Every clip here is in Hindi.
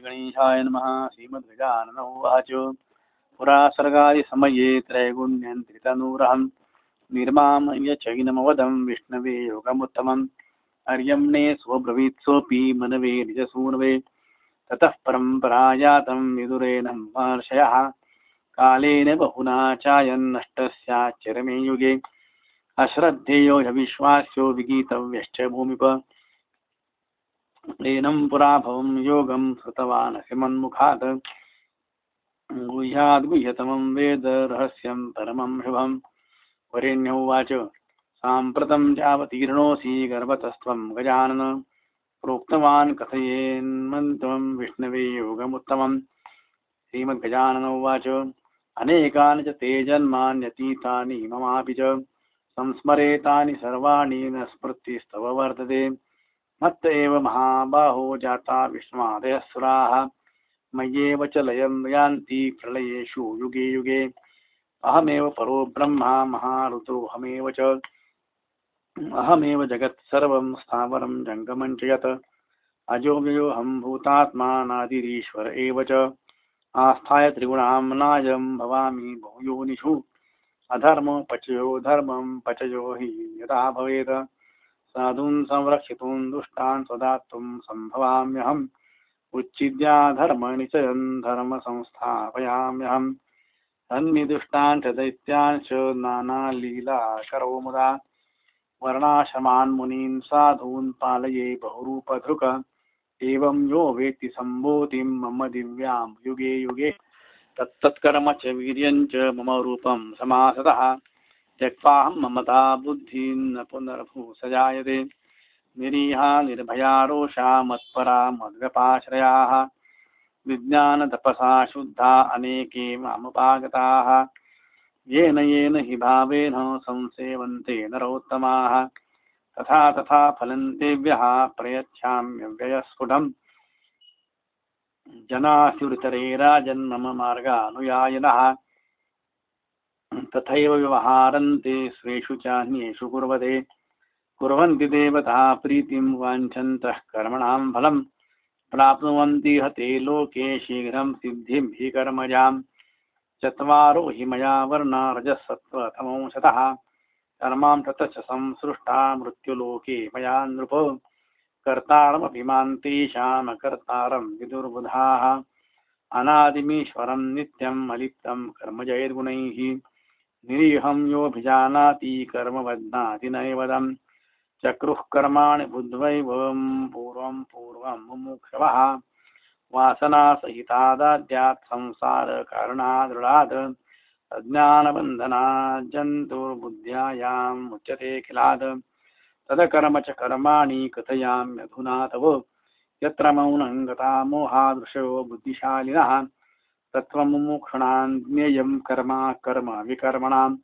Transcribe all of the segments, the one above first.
श्रीगणेशाय नमः श्रीमद्गजानन उवाच पुरा सर्गादिसमये त्रैगुण्यन्त्रितनूरहं निर्मामय चैनमवदं विष्णवे योगमुत्तमम्। अर्यम्णे स्वब्रवीत् सोऽपि मनवे निजसूनवे। ततः परम्पराजातं विदुरेण महर्षयः। कालेन बहुना चायन्नष्टस्याच्चरमे युगे। अश्रद्धेयो ह्यविश्वास्यो विगीतव्यश्च भूमिप। एनं पुरा भवं योगं श्रुतवान् मन्मुखात् गुह्याद्गुह्यतमं वेद रहस्यं परमं शुभं वरेण्यौवाच साम्प्रतं यावतीर्णोऽसि गजानन। प्रोक्तवान् कथयेन्मन्त्वं विष्णवे योगमुत्तमं श्रीमद्गजानन उवाच, अनेकानि च ते च। संस्मरेतानि सर्वाणि न स्मृतिस्तव वर्तते। मत्त एव महाबाहो जाता विष्णुमादयस्सुराः मय्येव च लयं यान्ति प्रलयेषु युगे युगे। अहमेव परो ब्रह्मा महारुद्रोऽहमेव च। अहमेव जगत् सर्वं स्थावरं जङ्गमं च यत् अजोव्ययोऽहं भूतात्मानादिरीश्वर एव च। आस्थाय त्रिगुणां नायं भवामि बहुयोनिषु अधर्म पचयो धर्मं पचयो हि यदा भवेत्। साधून् संरक्षितुं दुष्टान् स्वदातुं सम्भवाम्यहम्। उच्चिद्या धर्मनिचयन् धर्मसंस्थापयाम्यहम्। सन्निदुष्टान् च दैत्यान् च नानालीलाकरो मुदा। वर्णाश्रमान् मुनीन् साधून् पालये बहुरूपधृक। एवं यो वेत्ति सम्भूतिं मम दिव्यां युगे युगे। तत्तत्कर्म च वीर्यं च मम रूपं समासतः। त्यक्त्वाहं ममता बुद्धिं पुनर्भू सजायते निरीहा निर्भया रोषा मत्परा मद्व्यपाश्रयाः। विज्ञानतपसा शुद्धा अनेके मामुपागताः। येन येन हि भावेन संसेवन्ते नरोत्तमाः। तथा तथा फलन्तेभ्यः प्रयच्छाम्यव्ययस्फुटम् जनास्युरितरे राजन्मम मार्गानुयायिनः। तथैव व्यवहारन्ते स्वेषु चान्येषु कुर्वते। कुर्वन्ति देवता प्रीतिं वाञ्छन्तः कर्मणां फलं हते लोके शीघ्रं सिद्धिं हि कर्मजां चत्वारो हि मया वर्णा रजसत्त्वतमंशतः कर्मां ततश्च संसृष्टा मृत्युलोके मया नृप। कर्तारमभिमान् तेषां कर्तारं विदुर्बुधाः। अनादिमीश्वरं निरीहं योऽभिजानाति कर्मवद्नाति नैवदम् चक्रुः कर्माणि बुद्ध्वैवं पूर्वं पूर्वं मुमुक्षवः। वासनासहितादाद्यात् संसारकारणादृढात्। अज्ञानबन्धनात् जन्तुर्बुद्ध्यायाम् उच्यते खिलात् तदकर्म च कर्माणि कथयाम्यधुना तव। यत्र मौनं गता मोहादृशयो बुद्धिशालिनः। तत्त्वमुमुक्षूणां ज्ञेयं कर्म कर्म विकर्मणां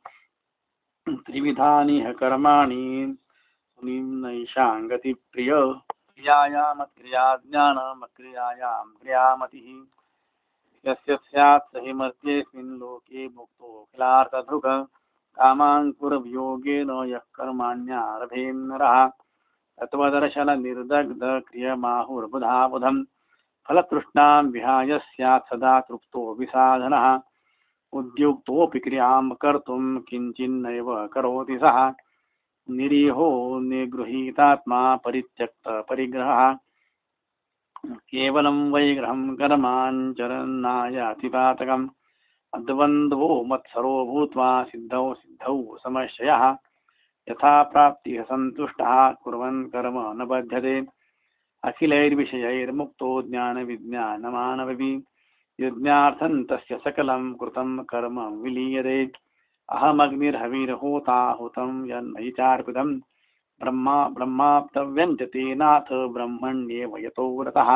त्रिविधानि ह कर्माणि। सुनिम्नैषां गतिप्रिय। ज्ञानमक्रियायां क्रियामतिः। यस्य स्यात् स मर्त्येऽस्मिन् लोके मुक्तो खिलार्थधृग। कामाङ्कुरवियोगेन यः कर्माण्यारभेन्नरः तत्त्वदर्शननिर्दग्धक्रियमाहुर्बुधा बुधम् फलतृष्णां विहाय स्यात् सदा तृप्तो विसाधनः। उद्युक्तोऽपि क्रियाँ कर्तुं किञ्चिन्नैव करोति सः। निरीहो निगृहीतात्मा परित्यक्तपरिग्रहः केवलं वैग्रहं कर्माञ्चरन्नायातिपातकम् अद्वन्द्वो मत्सरो भूत्वा सिद्धौ सिद्धौ समश्चयः यथा प्राप्तिः सन्तुष्टः, कुर्वन् कर्म न बध्यते। अखिलैर्विषयैर्मुक्तो ज्ञानविज्ञानमानवपि यज्ञार्थं तस्य सकलं कृतं कर्म विलीयते। अहमग्निर्हविर्होता हुतं यन्मयि चार्पितं ब्रह्मा ब्रह्माप्तव्यं च तेनाथ ब्रह्मण्येव यतो व्रतः।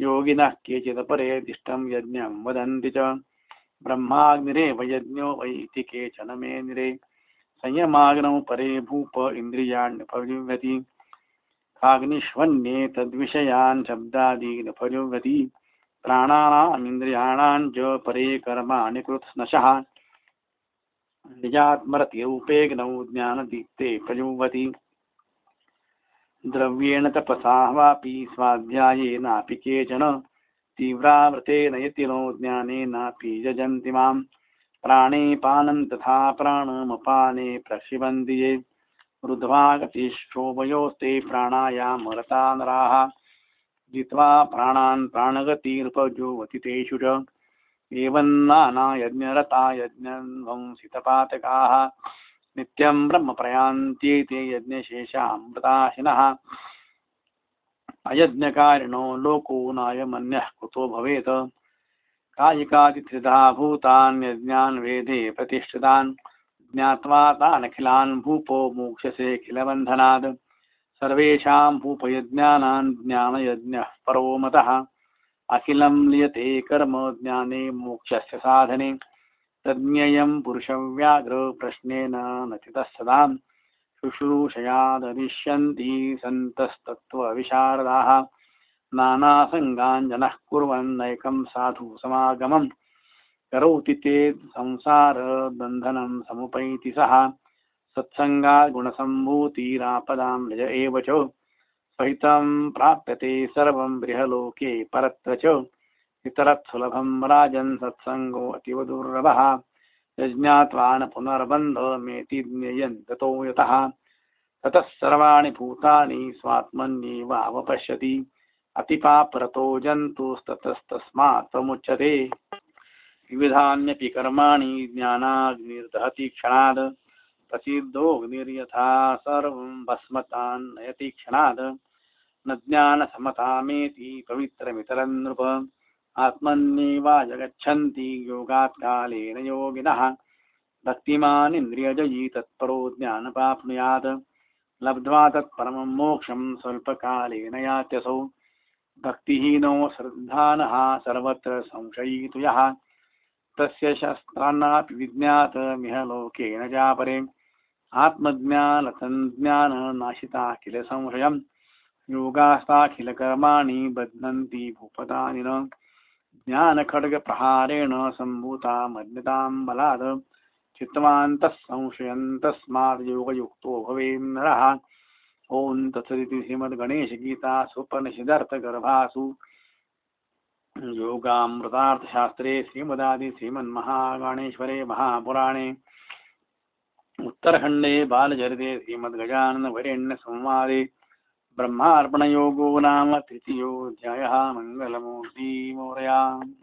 योगिनः केचिदपरे दिष्टं यज्ञं वदन्ति च। ब्रह्माग्निरेव यज्ञो वै केचन मे निरे संयमाग्नौ परे भूप इन्द्रियाण्युपयुव्यति काग्निष्वन्ये तद्विषयान् शब्दादीन् उपयुव्यति प्राणानामिन्द्रियाणां च परे कर्माणि कृत्स्नशः। निजात्मरतिरूपेग्नौ ज्ञानदीप्ते प्रयुवति द्रव्येण तपसा वापि स्वाध्यायेनापि केचन। तीव्रावृतेन यतिनो ज्ञानेनापि यजन्ति माँ प्राणे पानं तथा प्राणमपाने प्रक्षिबन्ति ये। रुद्ध्वा गतिशोभयोस्ते प्राणायामरता नराः जित्वा प्राणान् प्राणगतिरुपजुवति तेषु च। एवं नानायज्ञरता यज्ञवंसितपातकाः नित्यं ब्रह्म प्रयान्त्येते अयज्ञकारिणो लोको नायमन्यः कुतो भवेत्। कायिकादित्रिधा भूतान् वेदे प्रतिष्ठितान्। ज्ञात्वा तानखिलान् भूपो मोक्षसे खिलबन्धनात् सर्वेषां भूपयज्ञानान् ज्ञानयज्ञः परो मतः। अखिलं लियते कर्म ज्ञाने मोक्षस्य साधने। तज्ञेयं पुरुषव्याघ्र प्रश्नेन नचितः सदा। शुश्रूषयादरिष्यन्ति सन्तस्तत्त्वविशारदाः। नानासङ्गान् जनः कुर्वन्नैकं साधु समागमं करोति चेत् संसारबन्धनं समुपैति सः। सत्सङ्गात् गुणसम्भूतिरापदां निज एव च। सहितं प्राप्यते सर्वं बृहलोके परत्र च। इतरत् सुलभं राजन् सत्सङ्गो अतीव दुर्लभः। यज्ञात्वा न पुनर्बन्धमेति ज्ञेयं ततो यतः। ततः सर्वाणि भूतानि स्वात्मन्येवावपश्यति अतिपापरतो जन्तुस्ततस्तस्मात् प्रमुच्यते विविधान्यपि कर्माणि ज्ञानाग्निर्दहति क्षणाद् प्रसिद्धोऽग्निर्यथा सर्वं भस्मतान् नयति क्षणाद् न ज्ञानसमतामेति पवित्रमितरं नृप। आत्मन्येवा जगच्छन्ति योगात् कालेन योगिनः। भक्तिमान् इन्द्रियजयी तत्परो ज्ञानपाप्नुयात्। लब्ध्वा तत्परमं मोक्षं स्वल्पकालेन यात्यसौ। भक्तिहीनो श्रद्धानः सर्वत्र संशयितु यः। तस्य शस्त्रान्नापि विज्ञातमिह लोकेन चापरे आत्मज्ञानतञ्ज्ञाननाशिता किल संशयम् योगास्ताखिलकर्माणि बध्नन्ति भूपतानि न। ज्ञानखड्गप्रहारेण सम्भूता मज्ञतां बलात्। चित्तवान्तः संशयन् तस्मात् योगयुक्तो भवेन्नरः ॐ तत्सदिति श्रीमद्गणेशगीतासूपनिषदर्थगर्भासु योगामृतार्थशास्त्रे श्रीमदादि श्रीमन्महागणेश्वरे महापुराणे उत्तरखण्डे बालचरिते श्रीमद्गजाननवरेण्यसंवादे ब्रह्मार्पणयोगो नाम तृतीयोऽध्यायः मङ्गलमूर्ति मौर्या